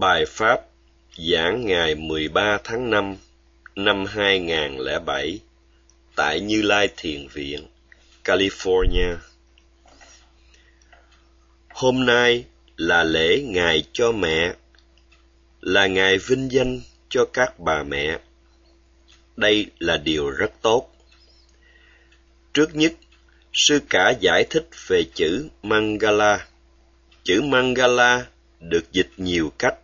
Bài Pháp giảng ngày 13 tháng 5 năm 2007 tại Như Lai Thiền Viện, California. Hôm nay là lễ Ngày cho mẹ, là ngày vinh danh cho các bà mẹ. Đây là điều rất tốt. Trước nhất, sư cả giải thích về chữ Mangala. Chữ Mangala được dịch nhiều cách,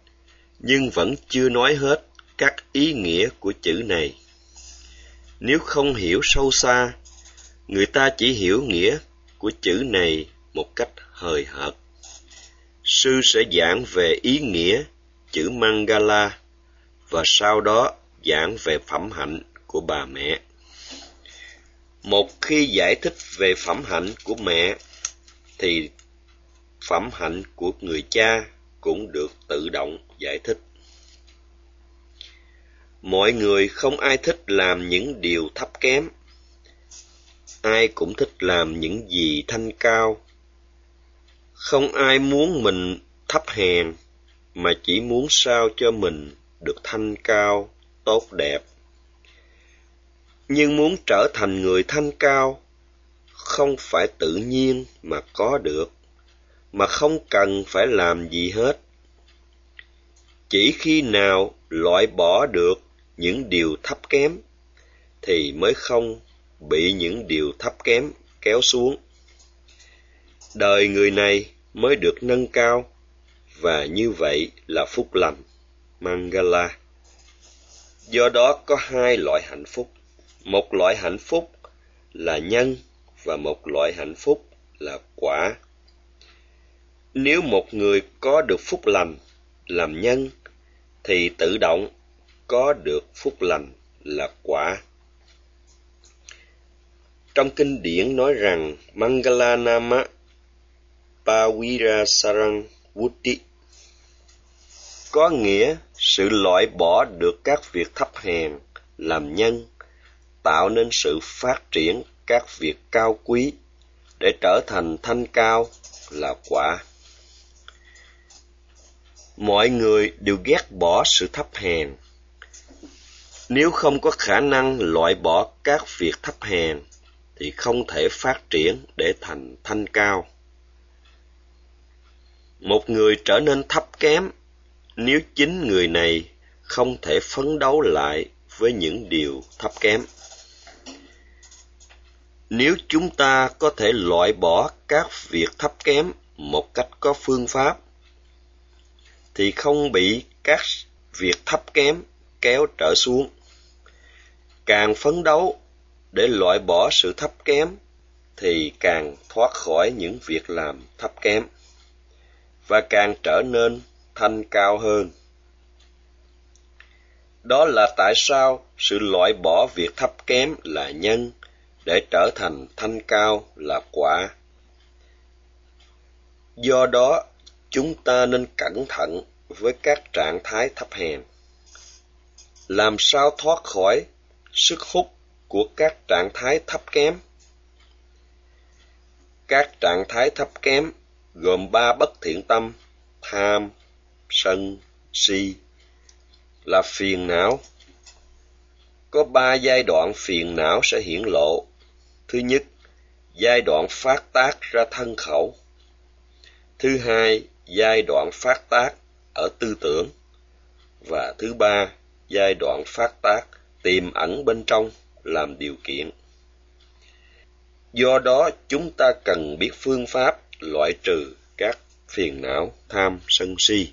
nhưng vẫn chưa nói hết các ý nghĩa của chữ này. Nếu không hiểu sâu xa, người ta chỉ hiểu nghĩa của chữ này một cách hời hợt. Sư sẽ giảng về ý nghĩa chữ Mangala và sau đó giảng về phẩm hạnh của bà mẹ. Một khi giải thích về phẩm hạnh của mẹ thì phẩm hạnh của người cha cũng được tự động giải thích. Mọi người không ai thích làm những điều thấp kém. Ai cũng thích làm những gì thanh cao. Không ai muốn mình thấp hèn, mà chỉ muốn sao cho mình được thanh cao, tốt đẹp. Nhưng muốn trở thành người thanh cao, không phải tự nhiên mà có được mà không cần phải làm gì hết. Chỉ khi nào loại bỏ được những điều thấp kém, thì mới không bị những điều thấp kém kéo xuống. Đời người này mới được nâng cao, và như vậy là phúc lành. Mangala. Do đó có hai loại hạnh phúc. Một loại hạnh phúc là nhân, và một loại hạnh phúc là quả nếu một người có được phúc lành, làm nhân, thì tự động có được phúc lành là quả. Trong kinh điển nói rằng, Mangalanama Pawira Sarang Vutti có nghĩa sự loại bỏ được các việc thấp hèn, làm nhân, tạo nên sự phát triển các việc cao quý để trở thành thanh cao là quả mọi người đều ghét bỏ sự thấp hèn. Nếu không có khả năng loại bỏ các việc thấp hèn, thì không thể phát triển để thành thanh cao. Một người trở nên thấp kém nếu chính người này không thể phấn đấu lại với những điều thấp kém. Nếu chúng ta có thể loại bỏ các việc thấp kém một cách có phương pháp thì không bị các việc thấp kém kéo trở xuống. Càng phấn đấu để loại bỏ sự thấp kém thì càng thoát khỏi những việc làm thấp kém và càng trở nên thanh cao hơn. Đó là tại sao sự loại bỏ việc thấp kém là nhân để trở thành thanh cao là quả. Do đó, chúng ta nên cẩn thận với các trạng thái thấp hèn. Làm sao thoát khỏi sức hút của các trạng thái thấp kém? Các trạng thái thấp kém gồm ba bất thiện tâm, tham, sân, si. Là phiền não. Có ba giai đoạn phiền não sẽ hiển lộ. Thứ nhất, giai đoạn phát tác ra thân khẩu. Thứ hai giai đoạn phát tác ở tư tưởng và thứ ba, giai đoạn phát tác tiềm ẩn bên trong làm điều kiện. Do đó, chúng ta cần biết phương pháp loại trừ các phiền não tham sân si.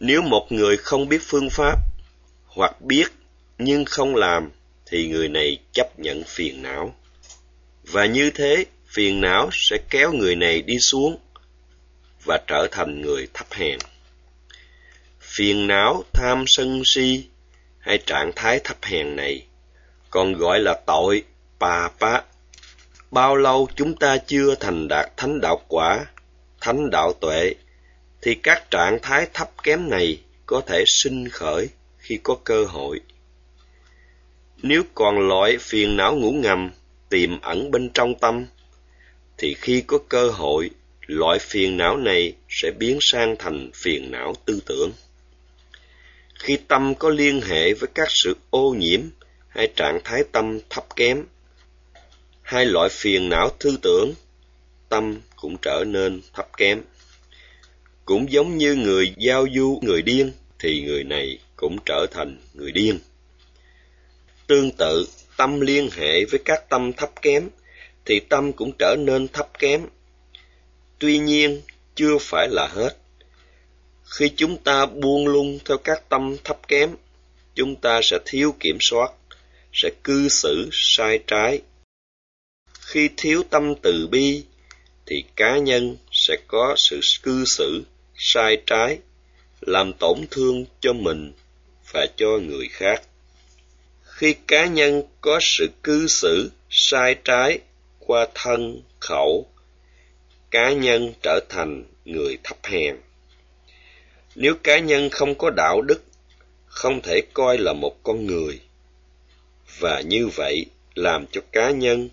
Nếu một người không biết phương pháp hoặc biết nhưng không làm, thì người này chấp nhận phiền não. Và như thế phiền não sẽ kéo người này đi xuống và trở thành người thấp hèn. Phiền não, tham sân si hay trạng thái thấp hèn này còn gọi là tội bà pa. Bao lâu chúng ta chưa thành đạt thánh đạo quả, thánh đạo tuệ, thì các trạng thái thấp kém này có thể sinh khởi khi có cơ hội. Nếu còn loại phiền não ngủ ngầm tiềm ẩn bên trong tâm, thì khi có cơ hội loại phiền não này sẽ biến sang thành phiền não tư tưởng. Khi tâm có liên hệ với các sự ô nhiễm hay trạng thái tâm thấp kém, hai loại phiền não tư tưởng, tâm cũng trở nên thấp kém. Cũng giống như người giao du người điên, thì người này cũng trở thành người điên. Tương tự, tâm liên hệ với các tâm thấp kém, thì tâm cũng trở nên thấp kém. Tuy nhiên, chưa phải là hết. Khi chúng ta buông lung theo các tâm thấp kém, chúng ta sẽ thiếu kiểm soát, sẽ cư xử sai trái. Khi thiếu tâm từ bi, thì cá nhân sẽ có sự cư xử sai trái, làm tổn thương cho mình và cho người khác. Khi cá nhân có sự cư xử sai trái qua thân, khẩu, cá nhân trở thành người thấp hèn. Nếu cá nhân không có đạo đức, không thể coi là một con người, và như vậy làm cho cá nhân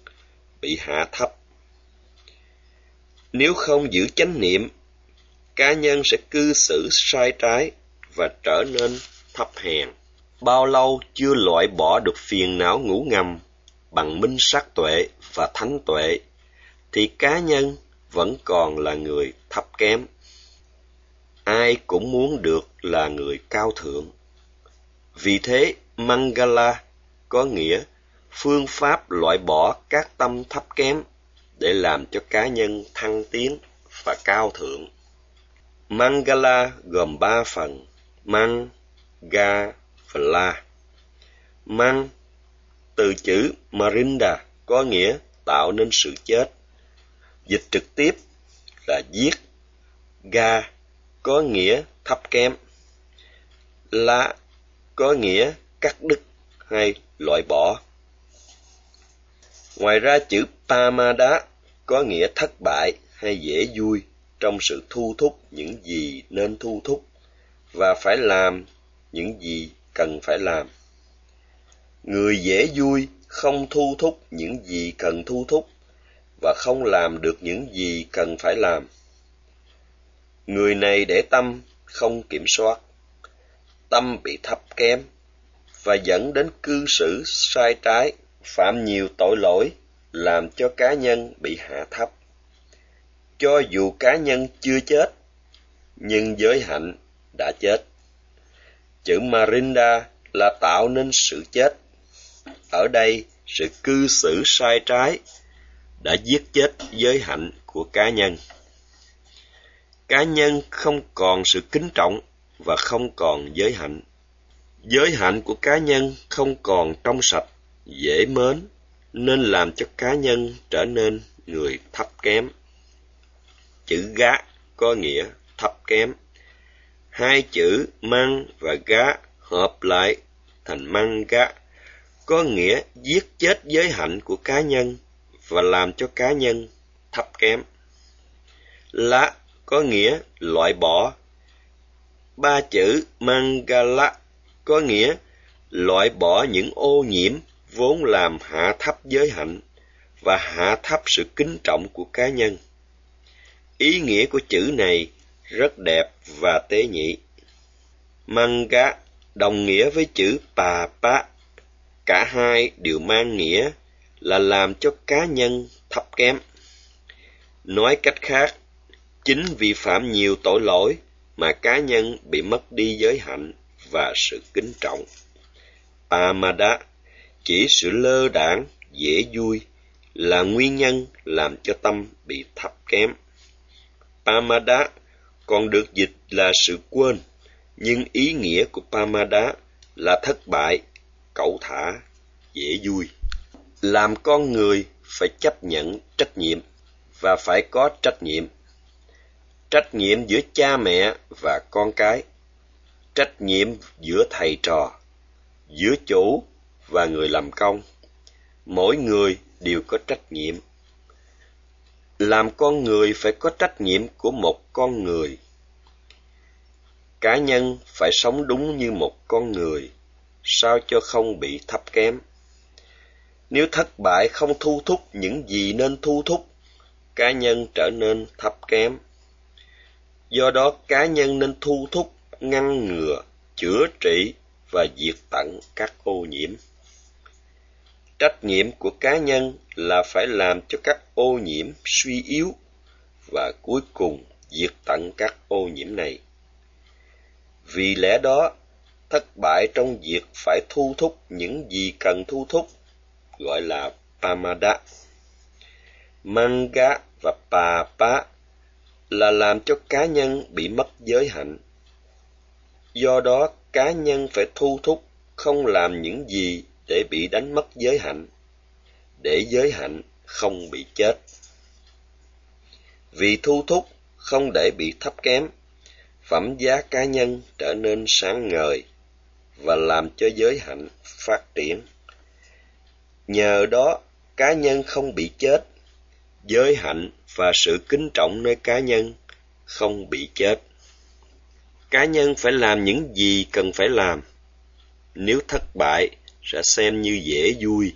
bị hạ thấp. Nếu không giữ chánh niệm, cá nhân sẽ cư xử sai trái và trở nên thấp hèn. Bao lâu chưa loại bỏ được phiền não ngủ ngầm bằng minh sát tuệ và thánh tuệ, thì cá nhân vẫn còn là người thấp kém. Ai cũng muốn được là người cao thượng. Vì thế, Mangala có nghĩa phương pháp loại bỏ các tâm thấp kém để làm cho cá nhân thăng tiến và cao thượng. Mangala gồm ba phần, Mang, Ga và La. Mang từ chữ Marinda có nghĩa tạo nên sự chết. Dịch trực tiếp là giết. Ga có nghĩa thấp kém. La có nghĩa cắt đứt hay loại bỏ. Ngoài ra chữ Pamada có nghĩa thất bại hay dễ vui trong sự thu thúc những gì nên thu thúc và phải làm những gì cần phải làm. Người dễ vui không thu thúc những gì cần thu thúc và không làm được những gì cần phải làm. Người này để tâm không kiểm soát, tâm bị thấp kém và dẫn đến cư xử sai trái, phạm nhiều tội lỗi, làm cho cá nhân bị hạ thấp. Cho dù cá nhân chưa chết, nhưng giới hạnh đã chết. Chữ Marinda là tạo nên sự chết. Ở đây, sự cư xử sai trái đã giết chết giới hạnh của cá nhân. Cá nhân không còn sự kính trọng và không còn giới hạnh. Giới hạnh của cá nhân không còn trong sạch, dễ mến, nên làm cho cá nhân trở nên người thấp kém. Chữ gá có nghĩa thấp kém. Hai chữ măng và gá hợp lại thành măng gá, có nghĩa giết chết giới hạnh của cá nhân và làm cho cá nhân thấp kém. Lá có nghĩa loại bỏ. Ba chữ mangala có nghĩa loại bỏ những ô nhiễm vốn làm hạ thấp giới hạnh và hạ thấp sự kính trọng của cá nhân. Ý nghĩa của chữ này rất đẹp và tế nhị. Manga đồng nghĩa với chữ pa pa. Cả hai đều mang nghĩa là làm cho cá nhân thấp kém. Nói cách khác, chính vì phạm nhiều tội lỗi mà cá nhân bị mất đi giới hạnh và sự kính trọng. Pamada chỉ sự lơ đãng dễ vui là nguyên nhân làm cho tâm bị thấp kém. Pamada còn được dịch là sự quên, nhưng ý nghĩa của Pamada là thất bại, cẩu thả, dễ vui. Làm con người phải chấp nhận trách nhiệm và phải có trách nhiệm. Trách nhiệm giữa cha mẹ và con cái, trách nhiệm giữa thầy trò, giữa chủ và người làm công. Mỗi người đều có trách nhiệm làm con người phải có trách nhiệm của một con người cá nhân phải sống đúng như một con người sao cho không bị thấp kém nếu thất bại không thu thúc những gì nên thu thúc cá nhân trở nên thấp kém. Do đó cá nhân nên thu thúc, ngăn ngừa, chữa trị và diệt tận các ô nhiễm. Trách nhiệm của cá nhân là phải làm cho các ô nhiễm suy yếu và cuối cùng diệt tận các ô nhiễm này. Vì lẽ đó, thất bại trong việc phải thu thúc những gì cần thu thúc gọi là pamada. Manga và papa là làm cho cá nhân bị mất giới hạnh. Do đó, cá nhân phải thu thúc không làm những gì để bị đánh mất giới hạnh, để giới hạnh không bị chết. Vì thu thúc không để bị thấp kém, phẩm giá cá nhân trở nên sáng ngời và làm cho giới hạnh phát triển. Nhờ đó, cá nhân không bị chết, giới hạnh và sự kính trọng nơi cá nhân không bị chết. Cá nhân phải làm những gì cần phải làm. Nếu thất bại sẽ xem như dễ vui.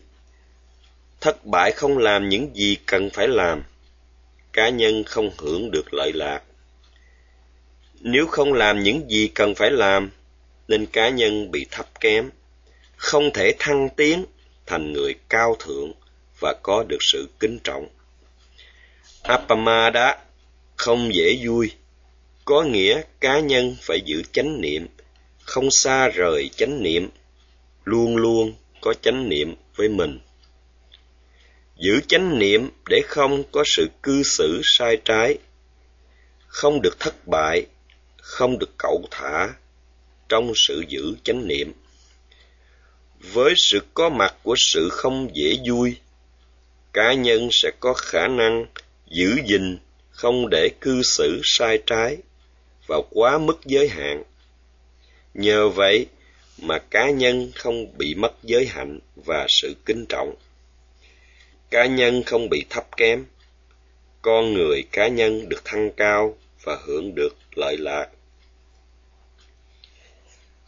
Thất bại không làm những gì cần phải làm. Cá nhân không hưởng được lợi lạc. Nếu không làm những gì cần phải làm, nên cá nhân bị thấp kém, không thể thăng tiến thành người cao thượng và có được sự kính trọng. Appamada không dễ vui, có nghĩa cá nhân phải giữ chánh niệm, không xa rời chánh niệm, luôn luôn có chánh niệm với mình. Giữ chánh niệm để không có sự cư xử sai trái, không được thất bại, không được cậu thả trong sự giữ chánh niệm. Với sự có mặt của sự không dễ vui, cá nhân sẽ có khả năng giữ gìn không để cư xử sai trái và quá mức giới hạn. Nhờ vậy mà cá nhân không bị mất giới hạnh và sự kính trọng. Cá nhân không bị thấp kém, con người cá nhân được thăng cao và hưởng được lợi lạc.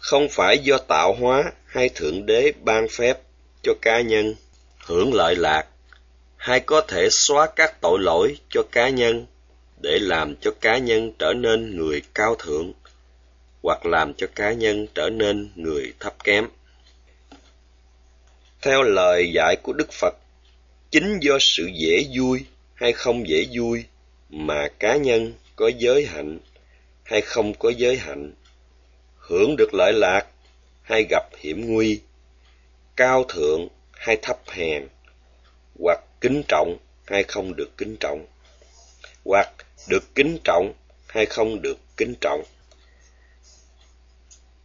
Không phải do tạo hóa hay Thượng Đế ban phép cho cá nhân hưởng lợi lạc, hay có thể xóa các tội lỗi cho cá nhân để làm cho cá nhân trở nên người cao thượng hoặc làm cho cá nhân trở nên người thấp kém. Theo lời dạy của Đức Phật, chính do sự dễ vui hay không dễ vui mà cá nhân có giới hạnh hay không có giới hạnh, hưởng được lợi lạc hay gặp hiểm nguy, cao thượng hay thấp hèn, hoặc kính trọng hay không được kính trọng, hoặc được kính trọng hay không được kính trọng.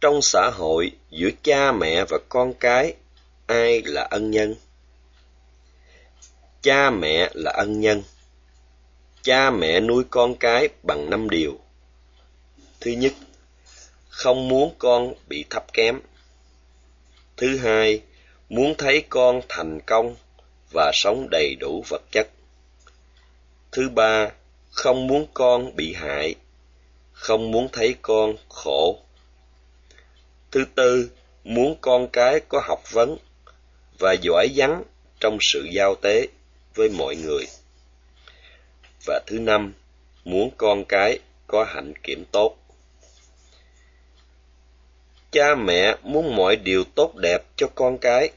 Trong xã hội, giữa cha mẹ và con cái, ai là ân nhân? Cha mẹ là ân nhân. Cha mẹ nuôi con cái bằng năm điều. Thứ nhất, không muốn con bị thấp kém. Thứ hai, muốn thấy con thành công và sống đầy đủ vật chất. Thứ ba, không muốn con bị hại, không muốn thấy con khổ. Thứ tư, muốn con cái có học vấn và giỏi vắng trong sự giao tế với mọi người. Và thứ năm, muốn con cái có hạnh kiểm tốt. Cha mẹ muốn mọi điều tốt đẹp cho con cái.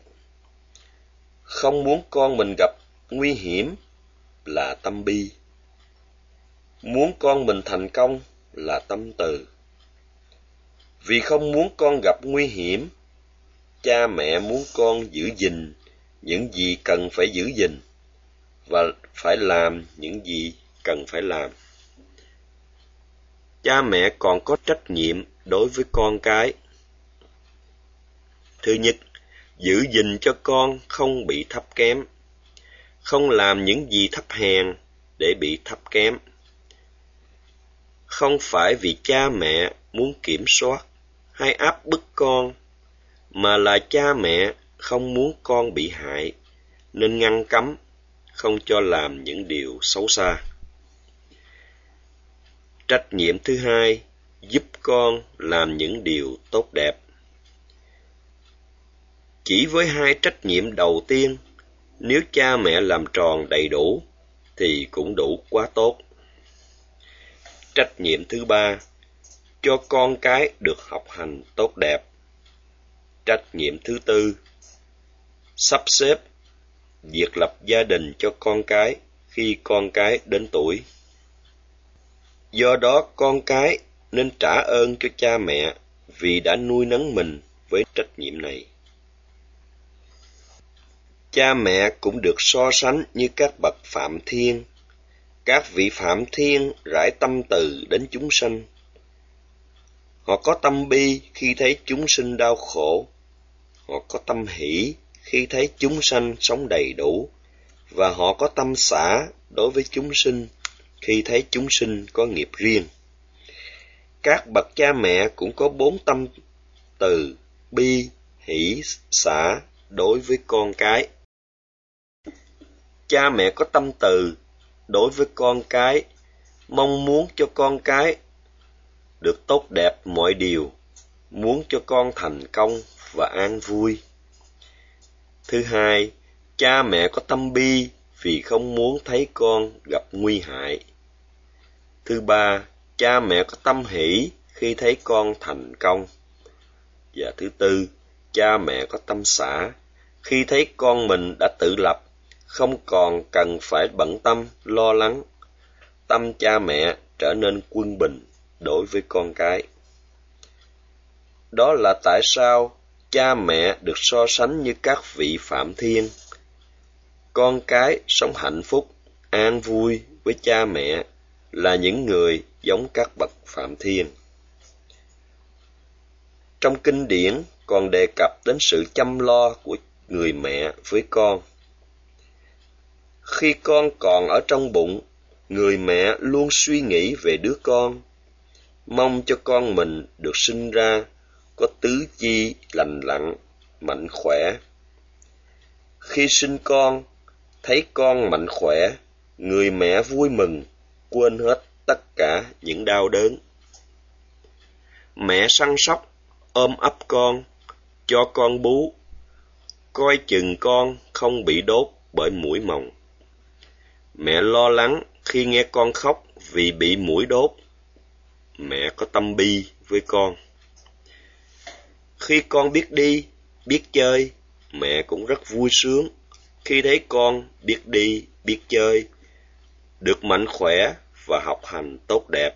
Không muốn con mình gặp nguy hiểm là tâm bi. Muốn con mình thành công là tâm từ. Vì không muốn con gặp nguy hiểm, cha mẹ muốn con giữ gìn những gì cần phải giữ gìn và phải làm những gì cần phải làm. Cha mẹ còn có trách nhiệm đối với con cái. Thứ nhất, giữ gìn cho con không bị thấp kém, không làm những gì thấp hèn để bị thấp kém. Không phải vì cha mẹ muốn kiểm soát hay áp bức con, mà là cha mẹ không muốn con bị hại, nên ngăn cấm, không cho làm những điều xấu xa. Trách nhiệm thứ hai, giúp con làm những điều tốt đẹp. Chỉ với hai trách nhiệm đầu tiên, nếu cha mẹ làm tròn đầy đủ, thì cũng đủ quá tốt. Trách nhiệm thứ ba, cho con cái được học hành tốt đẹp. Trách nhiệm thứ tư, sắp xếp việc lập gia đình cho con cái khi con cái đến tuổi. Do đó con cái nên trả ơn cho cha mẹ vì đã nuôi nấng mình với trách nhiệm này. Cha mẹ cũng được so sánh như các bậc phạm thiên. Các vị phạm thiên rải tâm từ đến chúng sanh. Họ có tâm bi khi thấy chúng sinh đau khổ. Họ có tâm hỷ khi thấy chúng sanh sống đầy đủ. Và họ có tâm xả đối với chúng sinh khi thấy chúng sinh có nghiệp riêng. Các bậc cha mẹ cũng có bốn tâm từ, bi, hỷ, xả đối với con cái. Cha mẹ có tâm từ đối với con cái, mong muốn cho con cái được tốt đẹp mọi điều, muốn cho con thành công và an vui. Thứ hai, cha mẹ có tâm bi vì không muốn thấy con gặp nguy hại. Thứ ba, cha mẹ có tâm hỷ khi thấy con thành công. Và thứ tư, cha mẹ có tâm xã khi thấy con mình đã tự lập, không còn cần phải bận tâm, lo lắng. Tâm cha mẹ trở nên quân bình đối với con cái. Đó là tại sao cha mẹ được so sánh như các vị phạm thiên. Con cái sống hạnh phúc, an vui với cha mẹ là những người giống các bậc phạm thiên. Trong kinh điển còn đề cập đến sự chăm lo của người mẹ với con. Khi con còn ở trong bụng, người mẹ luôn suy nghĩ về đứa con, mong cho con mình được sinh ra có tứ chi lành lặn, mạnh khỏe. Khi sinh con, thấy con mạnh khỏe, người mẹ vui mừng, quên hết tất cả những đau đớn. Mẹ săn sóc, ôm ấp con, cho con bú, coi chừng con không bị đốt bởi mũi mồng. Mẹ lo lắng khi nghe con khóc vì bị mũi đốt. Mẹ có tâm bi với con. Khi con biết đi, biết chơi, mẹ cũng rất vui sướng khi thấy con biết đi, biết chơi, được mạnh khỏe và học hành tốt đẹp.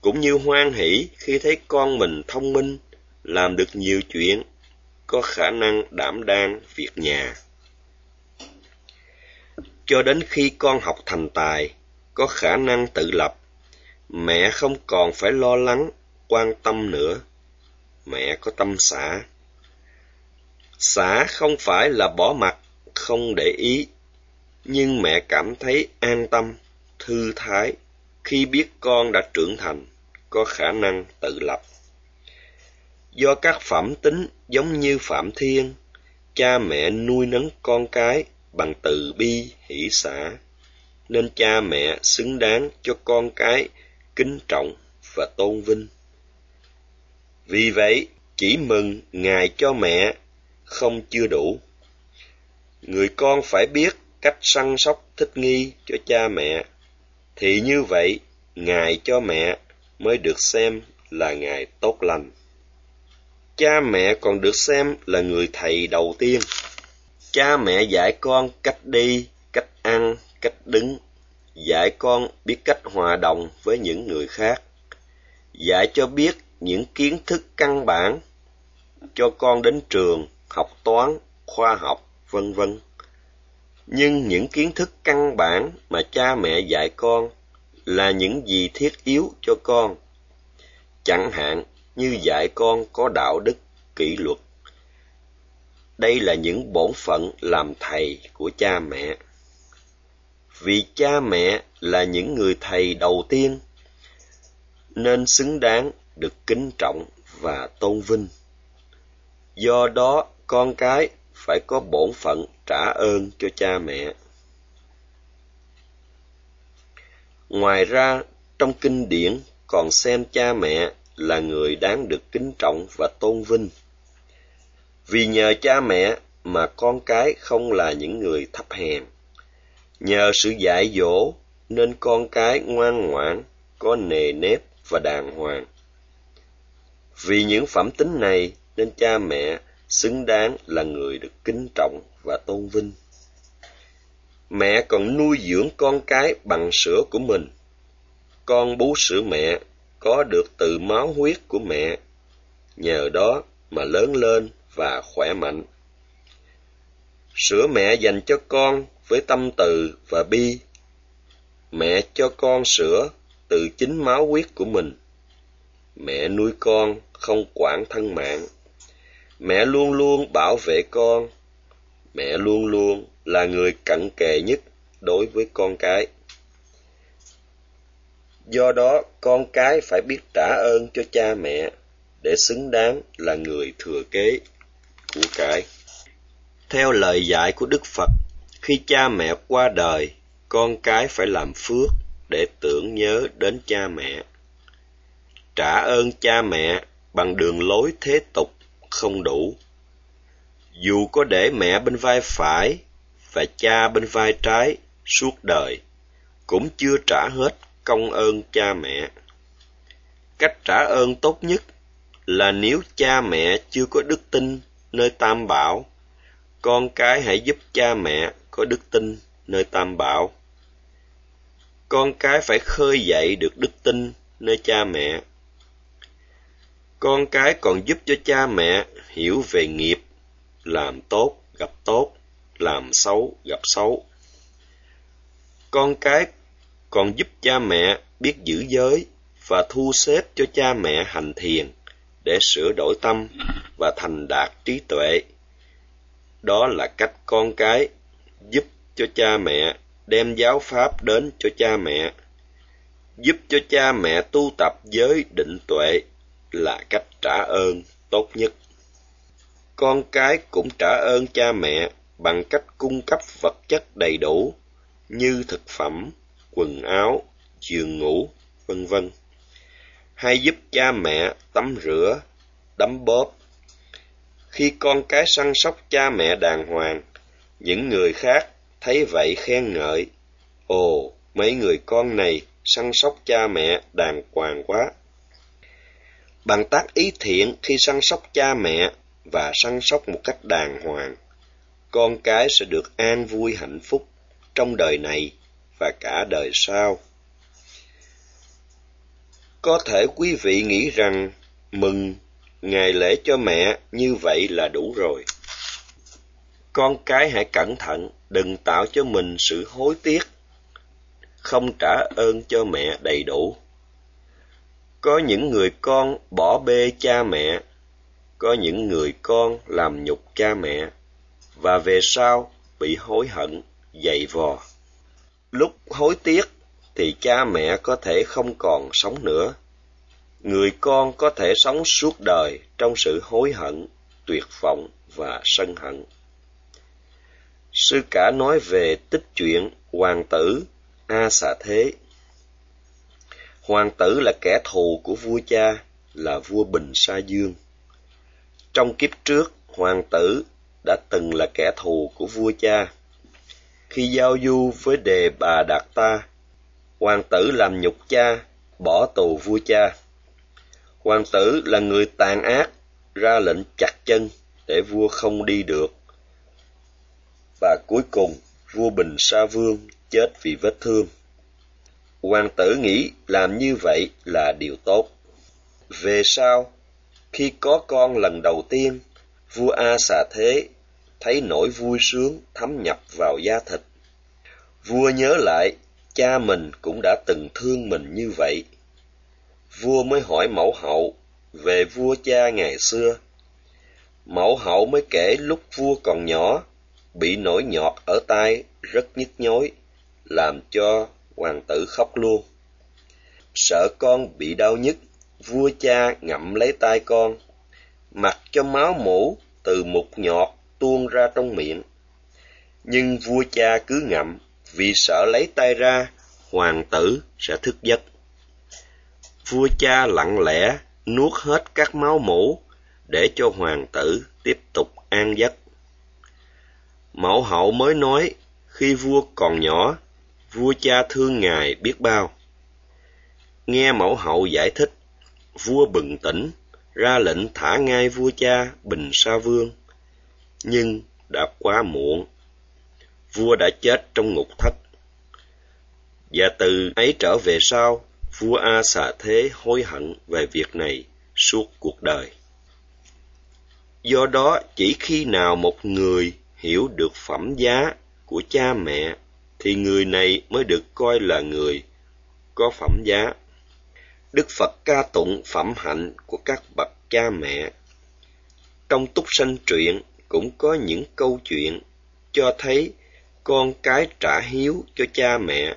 Cũng như hoan hỷ khi thấy con mình thông minh, làm được nhiều chuyện, có khả năng đảm đang việc nhà. Cho đến khi con học thành tài, có khả năng tự lập, mẹ không còn phải lo lắng, quan tâm nữa. Mẹ có tâm xả. Xả không phải là bỏ mặt, không để ý, nhưng mẹ cảm thấy an tâm, thư thái khi biết con đã trưởng thành, có khả năng tự lập. Do các phẩm tính giống như Phạm Thiên, cha mẹ nuôi nấng con cái bằng từ bi hỷ xã, nên cha mẹ xứng đáng cho con cái kính trọng và tôn vinh. Vì vậy, chỉ mừng ngài cho mẹ không chưa đủ. Người con phải biết cách săn sóc thích nghi cho cha mẹ, thì như vậy ngài cho mẹ mới được xem là ngài tốt lành. Cha mẹ còn được xem là người thầy đầu tiên. Cha mẹ dạy con cách đi, cách ăn, cách đứng, dạy con biết cách hòa đồng với những người khác, dạy cho biết những kiến thức căn bản, cho con đến trường học toán, khoa học, vân vân. Nhưng những kiến thức căn bản mà cha mẹ dạy con là những gì thiết yếu cho con. Chẳng hạn như dạy con có đạo đức, kỷ luật. Đây là những bổn phận làm thầy của cha mẹ. Vì cha mẹ là những người thầy đầu tiên, nên xứng đáng được kính trọng và tôn vinh. Do đó, con cái phải có bổn phận trả ơn cho cha mẹ. Ngoài ra, trong kinh điển còn xem cha mẹ là người đáng được kính trọng và tôn vinh. Vì nhờ cha mẹ mà con cái không là những người thấp hèn. Nhờ sự dạy dỗ nên con cái ngoan ngoãn, có nề nếp và đàng hoàng. Vì những phẩm tính này nên cha mẹ xứng đáng là người được kính trọng và tôn vinh. Mẹ còn nuôi dưỡng con cái bằng sữa của mình. Con bú sữa mẹ có được từ máu huyết của mẹ, nhờ đó mà lớn lên và khỏe mạnh. Sữa mẹ dành cho con với tâm từ và bi. Mẹ cho con sữa từ chính máu huyết của mình. Mẹ nuôi con không quản thân mạng. Mẹ luôn luôn bảo vệ con. Mẹ luôn luôn là người cận kề nhất đối với con cái. Do đó, con cái phải biết trả ơn cho cha mẹ để xứng đáng là người thừa kế của cải. Theo lời dạy của Đức Phật, khi cha mẹ qua đời, con cái phải làm phước để tưởng nhớ đến cha mẹ. Trả ơn cha mẹ bằng đường lối thế tục không đủ. Dù có để mẹ bên vai phải và cha bên vai trái suốt đời, cũng chưa trả hết công ơn cha mẹ. Cách trả ơn tốt nhất là nếu cha mẹ chưa có đức tin nơi tam bảo, con cái hãy giúp cha mẹ có đức tin nơi tam bảo. Con cái phải khơi dậy được đức tin nơi cha mẹ. Con cái còn giúp cho cha mẹ hiểu về nghiệp, làm tốt gặp tốt, làm xấu gặp xấu. Con cái còn giúp cha mẹ biết giữ giới và thu xếp cho cha mẹ hành thiền để sửa đổi tâm và thành đạt trí tuệ. Đó là cách con cái giúp cho cha mẹ đem giáo pháp đến cho cha mẹ. Giúp cho cha mẹ tu tập giới định tuệ là cách trả ơn tốt nhất. Con cái cũng trả ơn cha mẹ bằng cách cung cấp vật chất đầy đủ như thực phẩm, quần áo, giường ngủ, vân vân. Hay giúp cha mẹ tắm rửa, đấm bóp. Khi con cái săn sóc cha mẹ đàng hoàng, những người khác thấy vậy khen ngợi. Ồ, mấy người con này săn sóc cha mẹ đàng hoàng quá. Bằng tác ý thiện khi săn sóc cha mẹ và săn sóc một cách đàng hoàng, con cái sẽ được an vui hạnh phúc trong đời này và cả đời sau. Có thể quý vị nghĩ rằng mừng ngày lễ cho mẹ như vậy là đủ rồi. Con cái hãy cẩn thận, đừng tạo cho mình sự hối tiếc, không trả ơn cho mẹ đầy đủ. Có những người con bỏ bê cha mẹ, có những người con làm nhục cha mẹ, và về sau bị hối hận, dày vò. Lúc hối tiếc thì cha mẹ có thể không còn sống nữa. Người con có thể sống suốt đời trong sự hối hận, tuyệt vọng và sân hận. Sư cả nói về tích chuyện hoàng tử A Xà Thế. Hoàng tử là kẻ thù của vua cha, là vua Bình Sa Dương. Trong kiếp trước, hoàng tử đã từng là kẻ thù của vua cha. Khi giao du với đề bà Đạt Ta, hoàng tử làm nhục cha, bỏ tù vua cha. Hoàng tử là người tàn ác, ra lệnh chặt chân để vua không đi được. Và cuối cùng, vua Bình Sa Vương chết vì vết thương. Hoàng tử nghĩ làm như vậy là điều tốt. Về sau, khi có con lần đầu tiên, vua A xà thế thấy nỗi vui sướng thấm nhập vào da thịt. Vua nhớ lại, cha mình cũng đã từng thương mình như vậy. Vua mới hỏi mẫu hậu về vua cha ngày xưa. Mẫu hậu mới kể lúc vua còn nhỏ, bị nổi nhọt ở tai rất nhức nhối, làm cho hoàng tử khóc luôn. Sợ con bị đau nhức, vua cha ngậm lấy tay con, mặc cho máu mũ từ một nhọt tuôn ra trong miệng. Nhưng vua cha cứ ngậm, vì sợ lấy tay ra, hoàng tử sẽ thức giấc. Vua cha lặng lẽ nuốt hết các máu mũ để cho hoàng tử tiếp tục an giấc. Mẫu hậu mới nói, khi vua còn nhỏ, vua cha thương ngài biết bao. Nghe mẫu hậu giải thích, vua bừng tỉnh, ra lệnh thả ngay vua cha Bình Sa Vương. Nhưng đã quá muộn. Vua đã chết trong ngục thất. Và từ ấy trở về sau, vua A xà thế hối hận về việc này suốt cuộc đời. Do đó, chỉ khi nào một người hiểu được phẩm giá của cha mẹ, thì người này mới được coi là người có phẩm giá. Đức Phật ca tụng phẩm hạnh của các bậc cha mẹ. Trong túc sanh truyện cũng có những câu chuyện cho thấy con cái trả hiếu cho cha mẹ,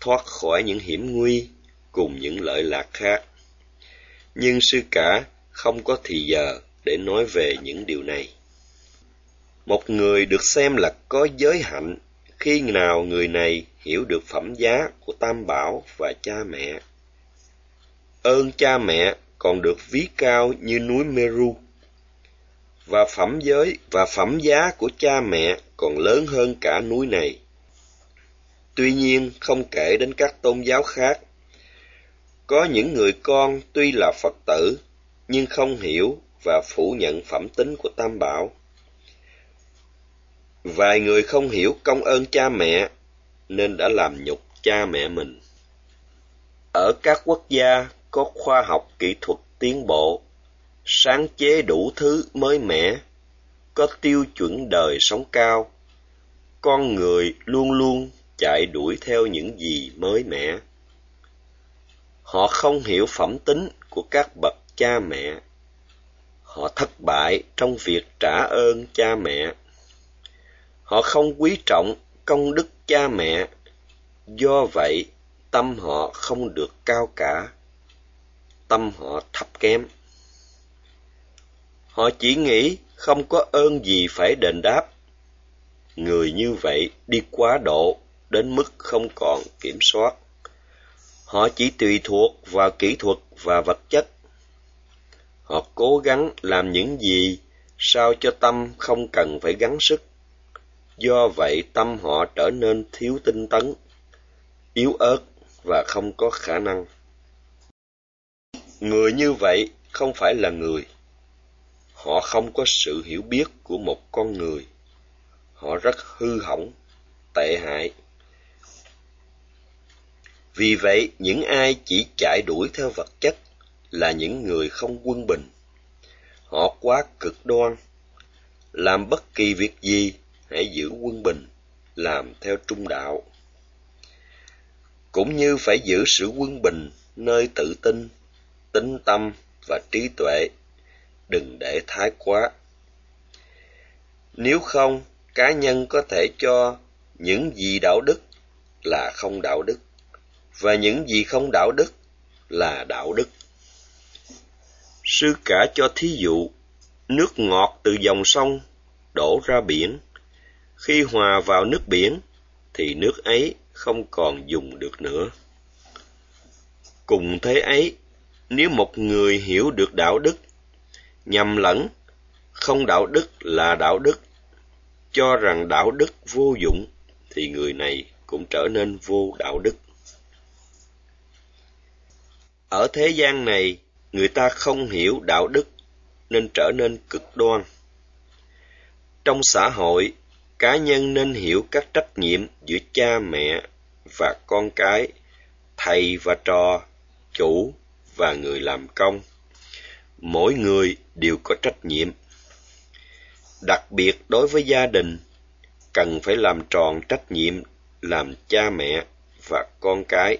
thoát khỏi những hiểm nguy cùng những lợi lạc khác. Nhưng sư cả không có thì giờ để nói về những điều này. Một người được xem là có giới hạnh khi nào người này hiểu được phẩm giá của Tam Bảo và cha mẹ. Ơn cha mẹ còn được ví cao như núi Meru. Và phẩm giới và phẩm giá của cha mẹ còn lớn hơn cả núi này. Tuy nhiên, không kể đến các tôn giáo khác, có những người con tuy là Phật tử, nhưng không hiểu và phủ nhận phẩm tính của Tam Bảo. Vài người không hiểu công ơn cha mẹ, nên đã làm nhục cha mẹ mình. Ở các quốc gia có khoa học kỹ thuật tiến bộ, sáng chế đủ thứ mới mẻ, có tiêu chuẩn đời sống cao, con người luôn luôn chạy đuổi theo những gì mới mẻ. Họ không hiểu phẩm tính của các bậc cha mẹ. Họ thất bại trong việc trả ơn cha mẹ. Họ không quý trọng công đức cha mẹ, do vậy tâm họ không được cao cả, tâm họ thấp kém. Họ chỉ nghĩ không có ơn gì phải đền đáp. Người như vậy đi quá độ đến mức không còn kiểm soát. Họ chỉ tùy thuộc vào kỹ thuật và vật chất. Họ cố gắng làm những gì sao cho tâm không cần phải gắng sức. Do vậy tâm họ trở nên thiếu tinh tấn, yếu ớt và không có khả năng. Người như vậy không phải là người. Họ không có sự hiểu biết của một con người. Họ rất hư hỏng, tệ hại vì vậy, những ai chỉ chạy đuổi theo vật chất là những người không quân bình. Họ quá cực đoan. Làm bất kỳ việc gì, hãy giữ quân bình, làm theo trung đạo. Cũng như phải giữ sự quân bình nơi tự tin, tính tâm và trí tuệ, đừng để thái quá. Nếu không, cá nhân có thể cho những gì đạo đức là không đạo đức và những gì không đạo đức là đạo đức. Sư cả cho thí dụ, nước ngọt từ dòng sông đổ ra biển, khi hòa vào nước biển thì nước ấy không còn dùng được nữa. Cùng thế ấy, nếu một người hiểu được đạo đức, nhầm lẫn, không đạo đức là đạo đức, cho rằng đạo đức vô dụng, thì người này cũng trở nên vô đạo đức. Ở thế gian này, người ta không hiểu đạo đức nên trở nên cực đoan. Trong xã hội, cá nhân nên hiểu các trách nhiệm giữa cha mẹ và con cái, thầy và trò, chủ và người làm công. Mỗi người đều có trách nhiệm. Đặc biệt đối với gia đình, cần phải làm tròn trách nhiệm làm cha mẹ và con cái.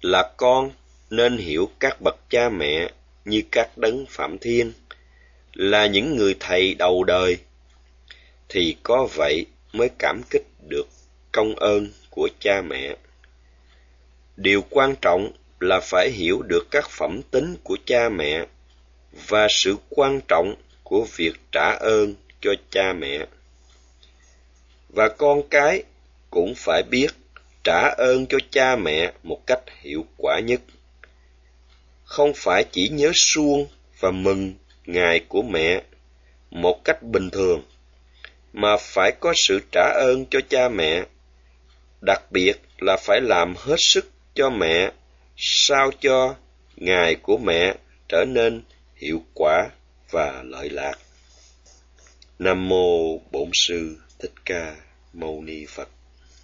Là con nên hiểu các bậc cha mẹ như các đấng phạm thiên là những người thầy đầu đời thì có vậy mới cảm kích được công ơn của cha mẹ điều quan trọng là phải hiểu được các phẩm tính của cha mẹ và sự quan trọng của việc trả ơn cho cha mẹ. Và con cái cũng phải biết trả ơn cho cha mẹ một cách hiệu quả nhất. Không phải chỉ nhớ suông và mừng ngày của mẹ một cách bình thường, mà phải có sự trả ơn cho cha mẹ, đặc biệt là phải làm hết sức cho mẹ sao cho ngày của mẹ trở nên hiệu quả và lợi lạc. Nam mô bổn sư thích ca mâu ni phật.